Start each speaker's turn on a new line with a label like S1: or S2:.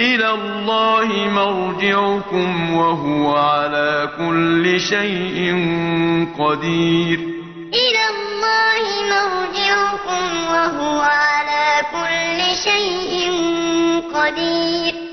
S1: إلى الله مرجعكم وهو على كل شيء قدير.
S2: إلى الله مرجعكم وهو على كل شيء قدير.